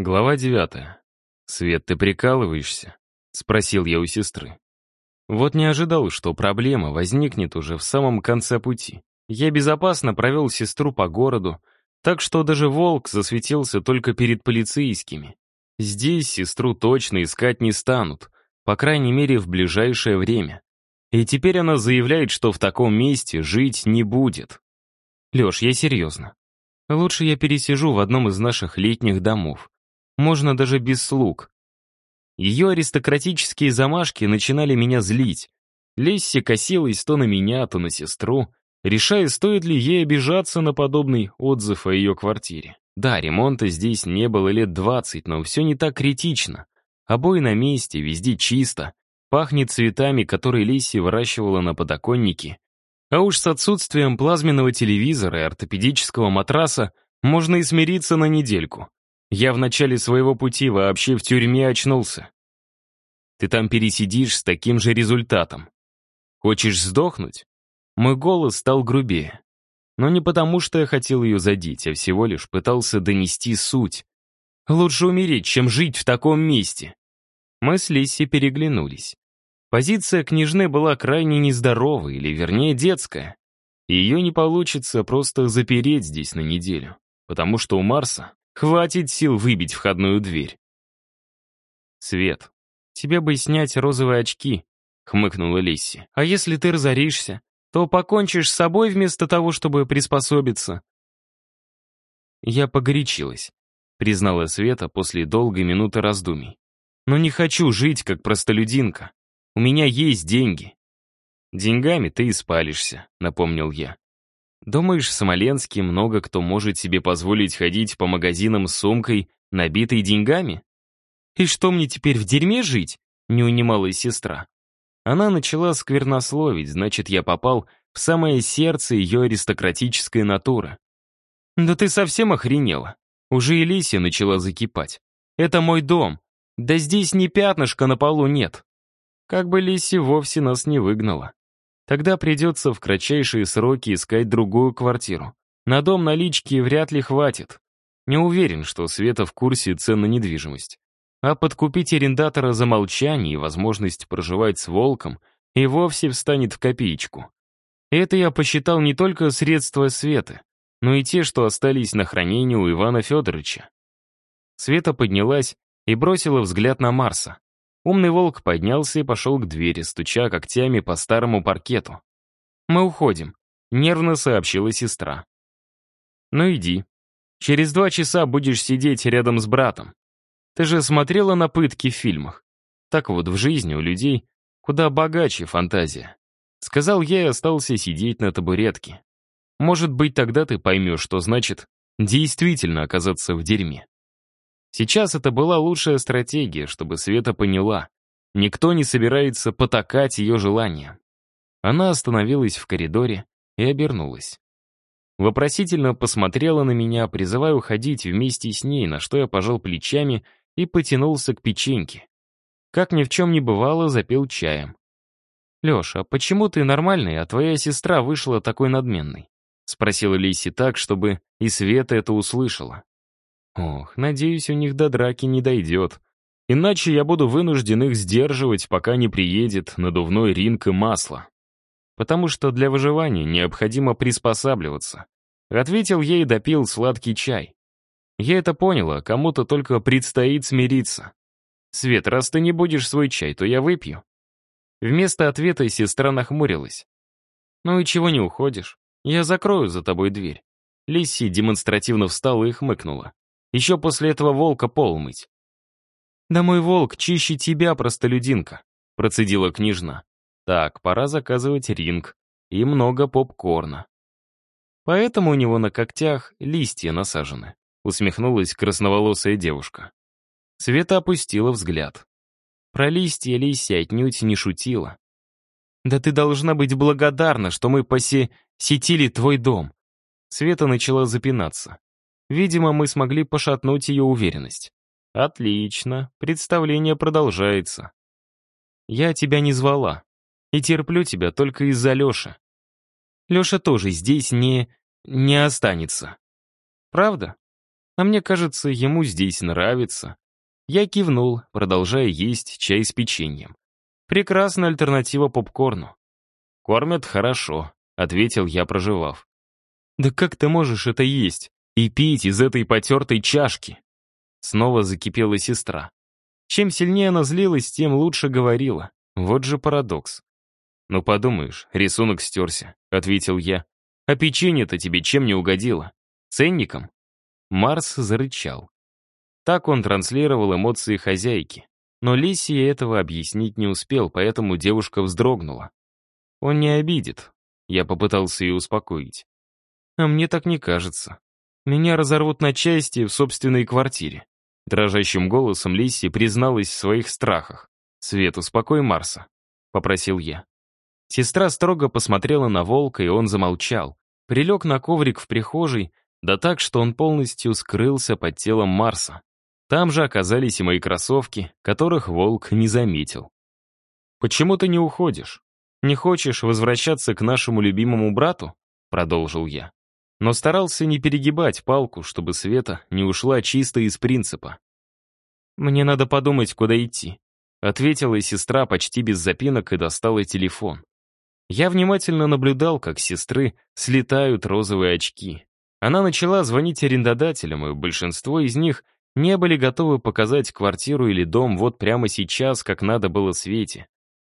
Глава девятая. «Свет, ты прикалываешься?» — спросил я у сестры. Вот не ожидал, что проблема возникнет уже в самом конце пути. Я безопасно провел сестру по городу, так что даже волк засветился только перед полицейскими. Здесь сестру точно искать не станут, по крайней мере, в ближайшее время. И теперь она заявляет, что в таком месте жить не будет. Леш, я серьезно. Лучше я пересижу в одном из наших летних домов. Можно даже без слуг. Ее аристократические замашки начинали меня злить. Лесси косилась то на меня, то на сестру, решая, стоит ли ей обижаться на подобный отзыв о ее квартире. Да, ремонта здесь не было лет двадцать, но все не так критично. Обои на месте, везде чисто. Пахнет цветами, которые Лесси выращивала на подоконнике. А уж с отсутствием плазменного телевизора и ортопедического матраса можно и смириться на недельку. Я в начале своего пути вообще в тюрьме очнулся. Ты там пересидишь с таким же результатом. Хочешь сдохнуть? Мой голос стал грубее. Но не потому, что я хотел ее задеть, а всего лишь пытался донести суть. Лучше умереть, чем жить в таком месте. Мы с Лисси переглянулись. Позиция княжны была крайне нездоровой, или вернее детская. Ее не получится просто запереть здесь на неделю, потому что у Марса Хватит сил выбить входную дверь. «Свет, тебе бы снять розовые очки», — хмыкнула Лисси. «А если ты разоришься, то покончишь с собой вместо того, чтобы приспособиться». Я погорячилась, признала Света после долгой минуты раздумий. «Но не хочу жить, как простолюдинка. У меня есть деньги». «Деньгами ты и спалишься», — напомнил я. Думаешь, в Смоленске много кто может себе позволить ходить по магазинам с сумкой, набитой деньгами? И что мне теперь в дерьме жить? Не унималась сестра. Она начала сквернословить, значит, я попал в самое сердце ее аристократической натуры. Да ты совсем охренела. Уже Элисия начала закипать. Это мой дом. Да здесь ни пятнышка на полу нет. Как бы Лиси вовсе нас не выгнала. Тогда придется в кратчайшие сроки искать другую квартиру. На дом налички вряд ли хватит. Не уверен, что Света в курсе цен на недвижимость. А подкупить арендатора за молчание и возможность проживать с волком и вовсе встанет в копеечку. Это я посчитал не только средства Светы, но и те, что остались на хранение у Ивана Федоровича. Света поднялась и бросила взгляд на Марса. Умный волк поднялся и пошел к двери, стуча когтями по старому паркету. «Мы уходим», — нервно сообщила сестра. «Ну иди. Через два часа будешь сидеть рядом с братом. Ты же смотрела на пытки в фильмах. Так вот, в жизни у людей куда богаче фантазия». Сказал я и остался сидеть на табуретке. Может быть, тогда ты поймешь, что значит действительно оказаться в дерьме. Сейчас это была лучшая стратегия, чтобы Света поняла. Никто не собирается потакать ее желаниям. Она остановилась в коридоре и обернулась. Вопросительно посмотрела на меня, призывая уходить вместе с ней, на что я пожал плечами и потянулся к печеньке. Как ни в чем не бывало, запил чаем. «Леша, почему ты нормальный, а твоя сестра вышла такой надменной?» — спросила Лиси так, чтобы и Света это услышала. Ох, надеюсь, у них до драки не дойдет. Иначе я буду вынужден их сдерживать, пока не приедет надувной ринг и масло. Потому что для выживания необходимо приспосабливаться. Ответил ей и допил сладкий чай. Я это поняла, кому-то только предстоит смириться. «Свет, раз ты не будешь свой чай, то я выпью». Вместо ответа сестра нахмурилась. «Ну и чего не уходишь? Я закрою за тобой дверь». Лисси демонстративно встала и хмыкнула. Еще после этого волка пол мыть. «Да мой волк чище тебя, простолюдинка», — процедила княжна. «Так, пора заказывать ринг. И много попкорна». «Поэтому у него на когтях листья насажены», — усмехнулась красноволосая девушка. Света опустила взгляд. Про листья Лисия отнюдь не шутила. «Да ты должна быть благодарна, что мы посетили твой дом». Света начала запинаться. Видимо, мы смогли пошатнуть ее уверенность. Отлично, представление продолжается. Я тебя не звала. И терплю тебя только из-за Леши. Леша тоже здесь не... не останется. Правда? А мне кажется, ему здесь нравится. Я кивнул, продолжая есть чай с печеньем. Прекрасная альтернатива попкорну. «Кормят хорошо», — ответил я, проживав. «Да как ты можешь это есть и пить из этой потертой чашки?» Снова закипела сестра. Чем сильнее она злилась, тем лучше говорила. Вот же парадокс. «Ну, подумаешь, рисунок стерся», — ответил я. «А печенье-то тебе чем не угодило? Ценником?» Марс зарычал. Так он транслировал эмоции хозяйки. Но Лисия этого объяснить не успел, поэтому девушка вздрогнула. «Он не обидит», — я попытался ее успокоить. «А мне так не кажется. Меня разорвут на части в собственной квартире». Дрожащим голосом Лисия призналась в своих страхах. «Свет, успокой Марса», — попросил я. Сестра строго посмотрела на волка, и он замолчал. Прилег на коврик в прихожей, да так, что он полностью скрылся под телом Марса. Там же оказались и мои кроссовки, которых волк не заметил. «Почему ты не уходишь? Не хочешь возвращаться к нашему любимому брату?» — продолжил я. Но старался не перегибать палку, чтобы Света не ушла чисто из принципа. «Мне надо подумать, куда идти», — ответила сестра почти без запинок и достала телефон. Я внимательно наблюдал, как сестры слетают розовые очки. Она начала звонить арендодателям, и большинство из них не были готовы показать квартиру или дом вот прямо сейчас, как надо было Свете.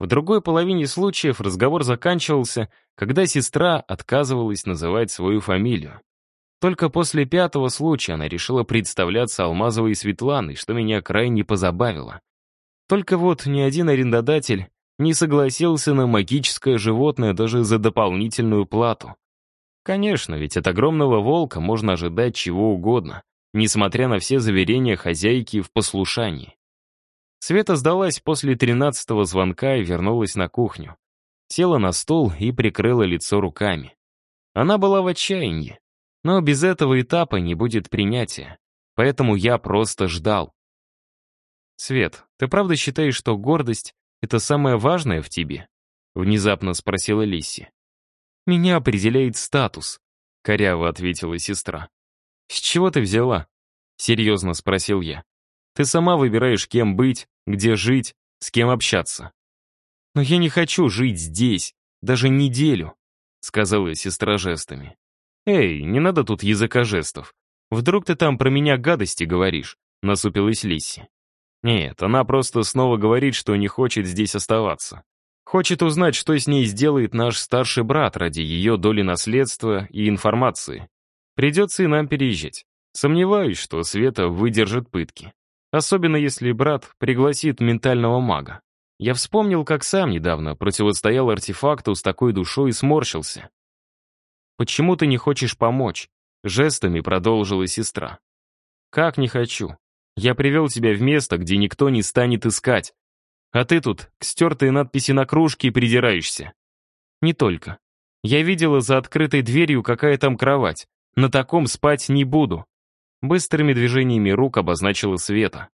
В другой половине случаев разговор заканчивался, когда сестра отказывалась называть свою фамилию. Только после пятого случая она решила представляться Алмазовой Светланой, что меня крайне позабавило. Только вот ни один арендодатель не согласился на магическое животное даже за дополнительную плату. Конечно, ведь от огромного волка можно ожидать чего угодно, несмотря на все заверения хозяйки в послушании. Света сдалась после тринадцатого звонка и вернулась на кухню. Села на стол и прикрыла лицо руками. Она была в отчаянии, но без этого этапа не будет принятия, поэтому я просто ждал. «Свет, ты правда считаешь, что гордость это самое важное в тебе?» — внезапно спросила Лисси. «Меня определяет статус», — коряво ответила сестра. «С чего ты взяла?» — серьезно спросил я. «Ты сама выбираешь, кем быть, где жить, с кем общаться». «Но я не хочу жить здесь, даже неделю», — сказала сестра жестами. «Эй, не надо тут языка жестов. Вдруг ты там про меня гадости говоришь?» — насупилась Лисси. Нет, она просто снова говорит, что не хочет здесь оставаться. Хочет узнать, что с ней сделает наш старший брат ради ее доли наследства и информации. Придется и нам переезжать. Сомневаюсь, что Света выдержит пытки. Особенно если брат пригласит ментального мага. Я вспомнил, как сам недавно противостоял артефакту с такой душой и сморщился. «Почему ты не хочешь помочь?» Жестами продолжила сестра. «Как не хочу? Я привел тебя в место, где никто не станет искать. А ты тут к стертой надписи на кружке придираешься. Не только. Я видела за открытой дверью, какая там кровать. На таком спать не буду. Быстрыми движениями рук обозначила Света.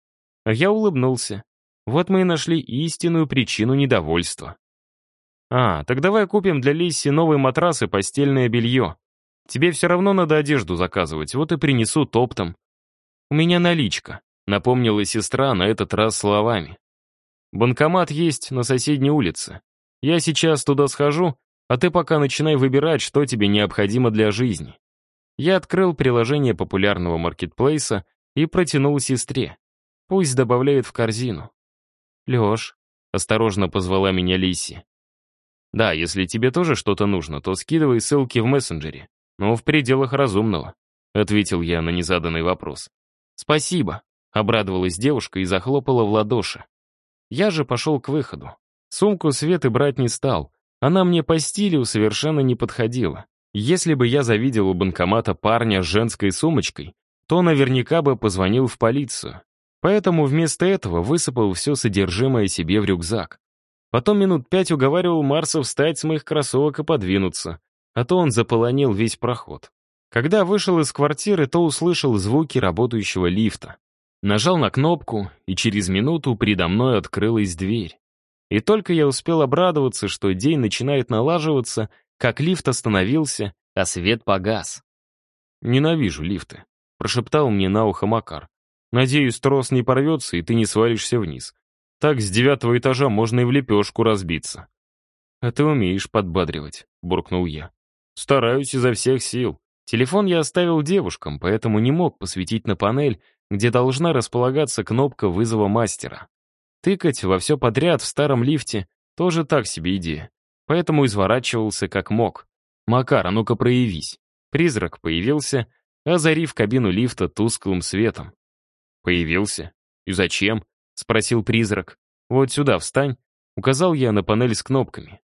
Я улыбнулся. Вот мы и нашли истинную причину недовольства. «А, так давай купим для Лисси новый матрас и постельное белье. Тебе все равно надо одежду заказывать, вот и принесу топтом. У меня наличка. Напомнила сестра на этот раз словами. «Банкомат есть на соседней улице. Я сейчас туда схожу, а ты пока начинай выбирать, что тебе необходимо для жизни». Я открыл приложение популярного маркетплейса и протянул сестре. Пусть добавляет в корзину. «Лёш», — осторожно позвала меня Лиси. «Да, если тебе тоже что-то нужно, то скидывай ссылки в мессенджере, но в пределах разумного», — ответил я на незаданный вопрос. «Спасибо», Обрадовалась девушка и захлопала в ладоши. Я же пошел к выходу. Сумку Светы брать не стал. Она мне по стилю совершенно не подходила. Если бы я завидел у банкомата парня с женской сумочкой, то наверняка бы позвонил в полицию. Поэтому вместо этого высыпал все содержимое себе в рюкзак. Потом минут пять уговаривал Марса встать с моих кроссовок и подвинуться, а то он заполонил весь проход. Когда вышел из квартиры, то услышал звуки работающего лифта. Нажал на кнопку, и через минуту предо мной открылась дверь. И только я успел обрадоваться, что день начинает налаживаться, как лифт остановился, а свет погас. Ненавижу лифты. — прошептал мне на ухо Макар. «Надеюсь, трос не порвется, и ты не свалишься вниз. Так с девятого этажа можно и в лепешку разбиться». «А ты умеешь подбадривать», — буркнул я. «Стараюсь изо всех сил. Телефон я оставил девушкам, поэтому не мог посветить на панель, где должна располагаться кнопка вызова мастера. Тыкать во все подряд в старом лифте тоже так себе идея. Поэтому изворачивался как мог. «Макар, а ну-ка проявись». Призрак появился, озарив кабину лифта тусклым светом. «Появился? И зачем?» — спросил призрак. «Вот сюда встань», — указал я на панель с кнопками.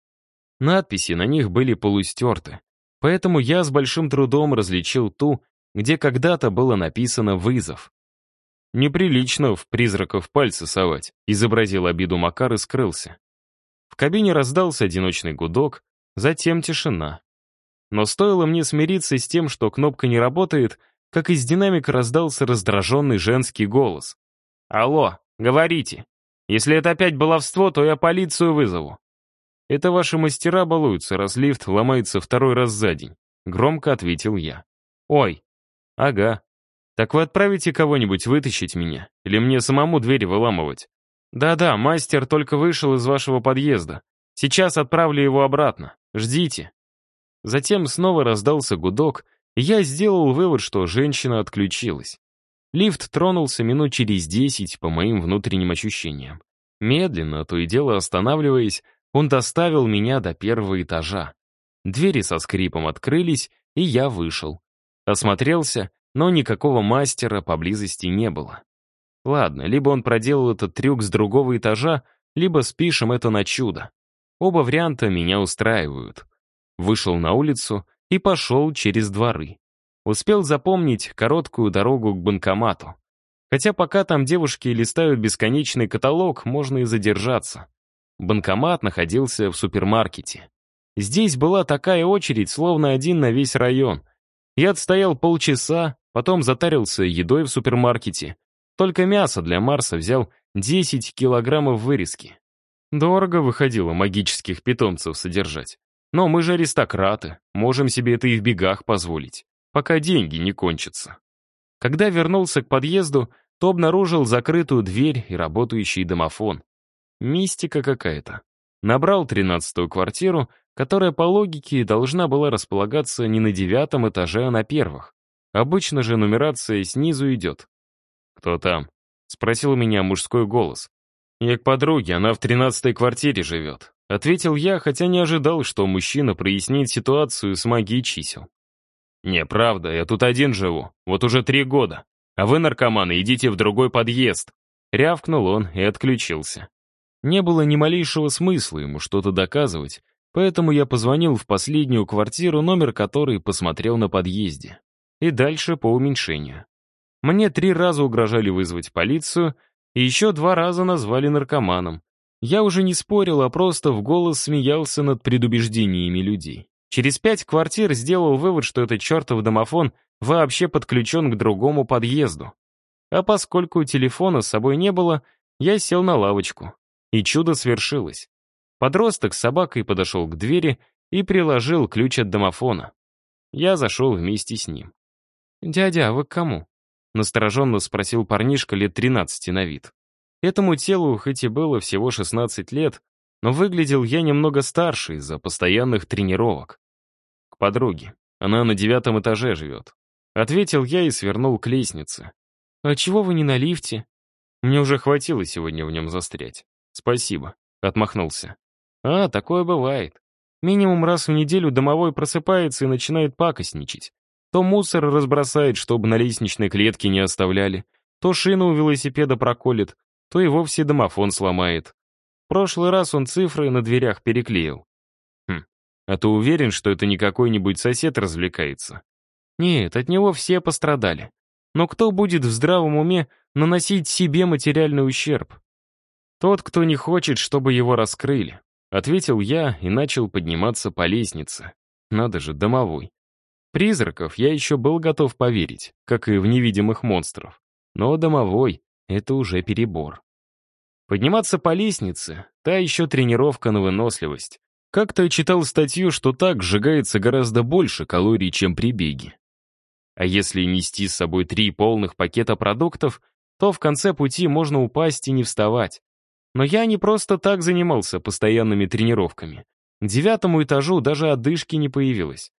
Надписи на них были полустерты, поэтому я с большим трудом различил ту, где когда-то было написано «вызов». «Неприлично в призраков пальцы совать», — изобразил обиду Макар и скрылся. В кабине раздался одиночный гудок, затем тишина. Но стоило мне смириться с тем, что кнопка не работает, как из динамика раздался раздраженный женский голос. «Алло, говорите. Если это опять баловство, то я полицию вызову». «Это ваши мастера балуются, раз лифт ломается второй раз за день», — громко ответил я. «Ой, ага. Так вы отправите кого-нибудь вытащить меня? Или мне самому двери выламывать?» «Да-да, мастер только вышел из вашего подъезда. Сейчас отправлю его обратно. Ждите». Затем снова раздался гудок, и я сделал вывод, что женщина отключилась. Лифт тронулся минут через десять, по моим внутренним ощущениям. Медленно, то и дело останавливаясь, он доставил меня до первого этажа. Двери со скрипом открылись, и я вышел. Осмотрелся, но никакого мастера поблизости не было. Ладно, либо он проделал этот трюк с другого этажа, либо спишем это на чудо. Оба варианта меня устраивают. Вышел на улицу и пошел через дворы. Успел запомнить короткую дорогу к банкомату. Хотя пока там девушки листают бесконечный каталог, можно и задержаться. Банкомат находился в супермаркете. Здесь была такая очередь, словно один на весь район. Я отстоял полчаса, потом затарился едой в супермаркете, только мясо для Марса взял 10 килограммов вырезки. Дорого выходило магических питомцев содержать. Но мы же аристократы, можем себе это и в бегах позволить, пока деньги не кончатся. Когда вернулся к подъезду, то обнаружил закрытую дверь и работающий домофон. Мистика какая-то. Набрал тринадцатую квартиру, которая по логике должна была располагаться не на девятом этаже, а на первых. Обычно же нумерация снизу идет. «Кто там?» — спросил меня мужской голос. «Я к подруге, она в тринадцатой квартире живет», — ответил я, хотя не ожидал, что мужчина прояснит ситуацию с магией чисел. «Не, правда, я тут один живу, вот уже три года. А вы, наркоманы, идите в другой подъезд», — рявкнул он и отключился. Не было ни малейшего смысла ему что-то доказывать, поэтому я позвонил в последнюю квартиру, номер которой посмотрел на подъезде. И дальше по уменьшению. Мне три раза угрожали вызвать полицию, и еще два раза назвали наркоманом. Я уже не спорил, а просто в голос смеялся над предубеждениями людей. Через пять квартир сделал вывод, что этот чертов домофон вообще подключен к другому подъезду. А поскольку телефона с собой не было, я сел на лавочку. И чудо свершилось. Подросток с собакой подошел к двери и приложил ключ от домофона. Я зашел вместе с ним. «Дядя, а вы к кому?» Настороженно спросил парнишка лет 13 на вид. Этому телу хоть и было всего 16 лет, но выглядел я немного старше из-за постоянных тренировок. К подруге. Она на девятом этаже живет. Ответил я и свернул к лестнице. «А чего вы не на лифте?» Мне уже хватило сегодня в нем застрять. «Спасибо», — отмахнулся. «А, такое бывает. Минимум раз в неделю домовой просыпается и начинает пакостничать. То мусор разбросает, чтобы на лестничной клетке не оставляли, то шину у велосипеда проколет, то и вовсе домофон сломает. В прошлый раз он цифры на дверях переклеил. Хм, а ты уверен, что это не какой-нибудь сосед развлекается? Нет, от него все пострадали. Но кто будет в здравом уме наносить себе материальный ущерб? Тот, кто не хочет, чтобы его раскрыли. Ответил я и начал подниматься по лестнице. Надо же, домовой. Призраков я еще был готов поверить, как и в невидимых монстров. Но домовой — это уже перебор. Подниматься по лестнице — та еще тренировка на выносливость. Как-то читал статью, что так сжигается гораздо больше калорий, чем при беге. А если нести с собой три полных пакета продуктов, то в конце пути можно упасть и не вставать. Но я не просто так занимался постоянными тренировками. К девятому этажу даже одышки не появилось.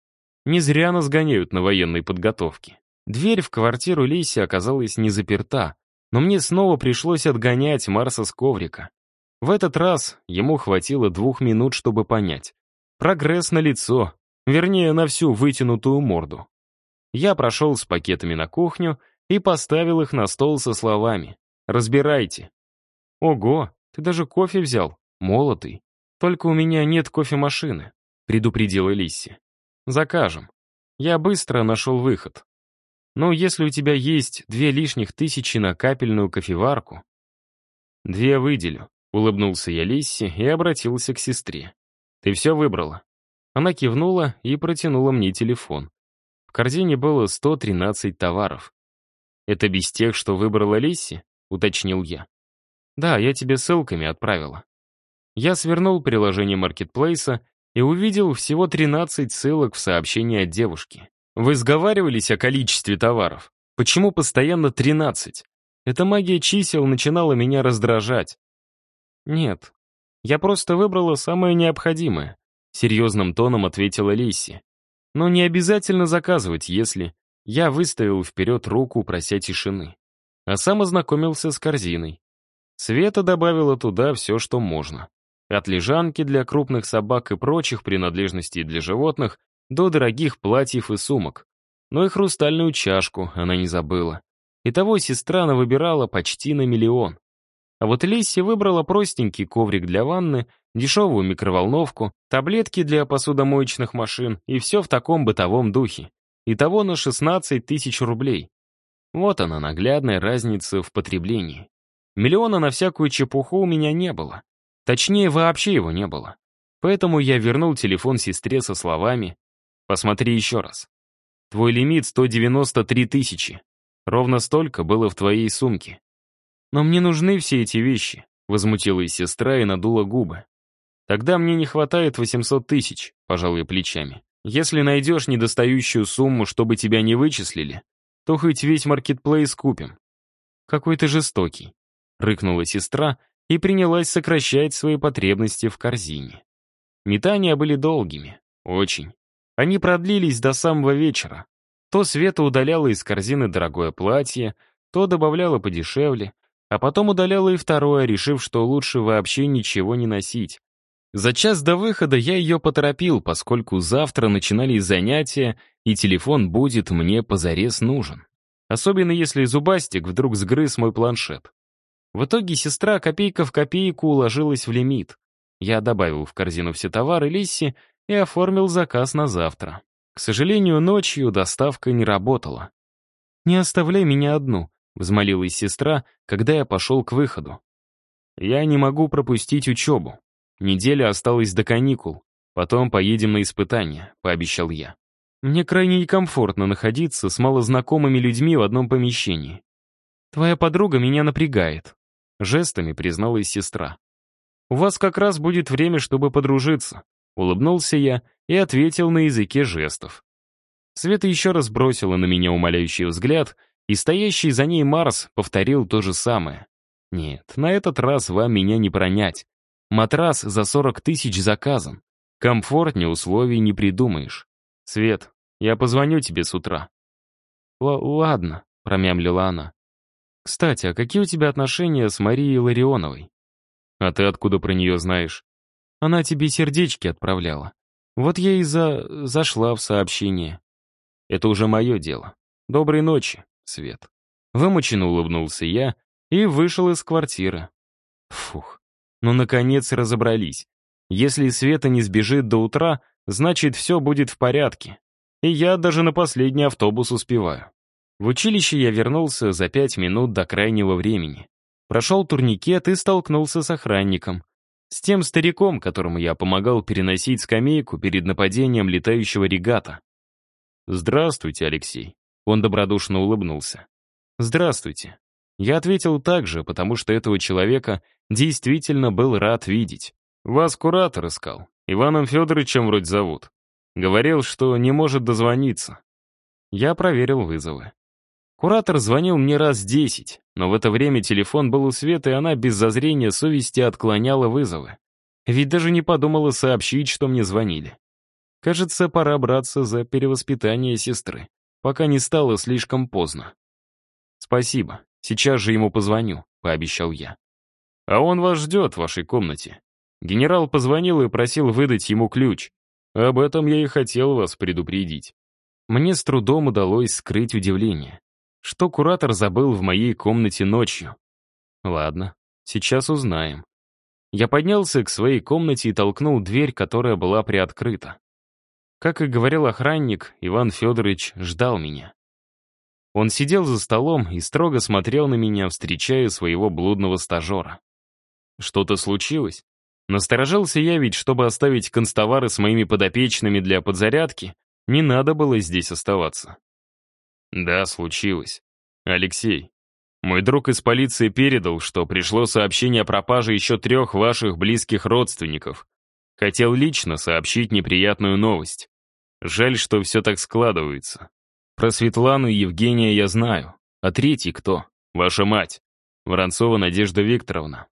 Не зря нас гоняют на военной подготовке. Дверь в квартиру Лиси оказалась не заперта, но мне снова пришлось отгонять Марса с коврика. В этот раз ему хватило двух минут, чтобы понять. Прогресс на лицо, вернее, на всю вытянутую морду. Я прошел с пакетами на кухню и поставил их на стол со словами «Разбирайте». «Ого, ты даже кофе взял, молотый. Только у меня нет кофемашины», — предупредила Лисси. «Закажем. Я быстро нашел выход. Ну, если у тебя есть две лишних тысячи на капельную кофеварку...» «Две выделю», — улыбнулся я Лисси и обратился к сестре. «Ты все выбрала?» Она кивнула и протянула мне телефон. В корзине было 113 товаров. «Это без тех, что выбрала Лисси?» — уточнил я. «Да, я тебе ссылками отправила». Я свернул приложение маркетплейса и увидел всего 13 ссылок в сообщении от девушки. Вы сговаривались о количестве товаров? Почему постоянно 13? Эта магия чисел начинала меня раздражать. Нет, я просто выбрала самое необходимое, серьезным тоном ответила Лиси. Но не обязательно заказывать, если... Я выставил вперед руку, прося тишины. А сам ознакомился с корзиной. Света добавила туда все, что можно. От лежанки для крупных собак и прочих принадлежностей для животных до дорогих платьев и сумок. Но и хрустальную чашку она не забыла. Итого сестра выбирала почти на миллион. А вот Лисси выбрала простенький коврик для ванны, дешевую микроволновку, таблетки для посудомоечных машин и все в таком бытовом духе. Итого на 16 тысяч рублей. Вот она, наглядная разница в потреблении. Миллиона на всякую чепуху у меня не было. Точнее, вообще его не было. Поэтому я вернул телефон сестре со словами Посмотри еще раз. Твой лимит 193 тысячи. Ровно столько было в твоей сумке. Но мне нужны все эти вещи, возмутилась сестра и надула губы. Тогда мне не хватает 800 тысяч, пожалуй, плечами. Если найдешь недостающую сумму, чтобы тебя не вычислили, то хоть весь маркетплейс купим. Какой ты жестокий, рыкнула сестра и принялась сокращать свои потребности в корзине. Метания были долгими, очень. Они продлились до самого вечера. То Света удаляла из корзины дорогое платье, то добавляла подешевле, а потом удаляла и второе, решив, что лучше вообще ничего не носить. За час до выхода я ее поторопил, поскольку завтра начинались занятия, и телефон будет мне позарез нужен. Особенно если Зубастик вдруг сгрыз мой планшет. В итоге сестра копейка в копейку уложилась в лимит. Я добавил в корзину все товары Лисси и оформил заказ на завтра. К сожалению, ночью доставка не работала. «Не оставляй меня одну», — взмолилась сестра, когда я пошел к выходу. «Я не могу пропустить учебу. Неделя осталась до каникул. Потом поедем на испытания», — пообещал я. «Мне крайне некомфортно находиться с малознакомыми людьми в одном помещении. Твоя подруга меня напрягает», — жестами призналась сестра. «У вас как раз будет время, чтобы подружиться. Улыбнулся я и ответил на языке жестов. Света еще раз бросила на меня умоляющий взгляд, и стоящий за ней Марс повторил то же самое. «Нет, на этот раз вам меня не пронять. Матрас за 40 тысяч заказан. Комфортнее условий не придумаешь. Свет, я позвоню тебе с утра». «Ладно», — промямлила она. «Кстати, а какие у тебя отношения с Марией Ларионовой?» «А ты откуда про нее знаешь?» Она тебе сердечки отправляла. Вот я и за... зашла в сообщение. Это уже мое дело. Доброй ночи, Свет. Вымученно улыбнулся я и вышел из квартиры. Фух, ну наконец разобрались. Если Света не сбежит до утра, значит все будет в порядке. И я даже на последний автобус успеваю. В училище я вернулся за пять минут до крайнего времени. Прошел турникет и столкнулся с охранником. С тем стариком, которому я помогал переносить скамейку перед нападением летающего регата. «Здравствуйте, Алексей». Он добродушно улыбнулся. «Здравствуйте». Я ответил так же, потому что этого человека действительно был рад видеть. «Вас куратор искал. Иваном Федоровичем вроде зовут. Говорил, что не может дозвониться». Я проверил вызовы. Куратор звонил мне раз десять, но в это время телефон был у Светы, и она без зазрения совести отклоняла вызовы. Ведь даже не подумала сообщить, что мне звонили. Кажется, пора браться за перевоспитание сестры, пока не стало слишком поздно. «Спасибо, сейчас же ему позвоню», — пообещал я. «А он вас ждет в вашей комнате». Генерал позвонил и просил выдать ему ключ. Об этом я и хотел вас предупредить. Мне с трудом удалось скрыть удивление. Что куратор забыл в моей комнате ночью? Ладно, сейчас узнаем. Я поднялся к своей комнате и толкнул дверь, которая была приоткрыта. Как и говорил охранник, Иван Федорович ждал меня. Он сидел за столом и строго смотрел на меня, встречая своего блудного стажера. Что-то случилось? Насторожился я ведь, чтобы оставить констовары с моими подопечными для подзарядки, не надо было здесь оставаться. Да, случилось. Алексей, мой друг из полиции передал, что пришло сообщение о пропаже еще трех ваших близких родственников. Хотел лично сообщить неприятную новость. Жаль, что все так складывается. Про Светлану и Евгения я знаю. А третий кто? Ваша мать. Воронцова Надежда Викторовна.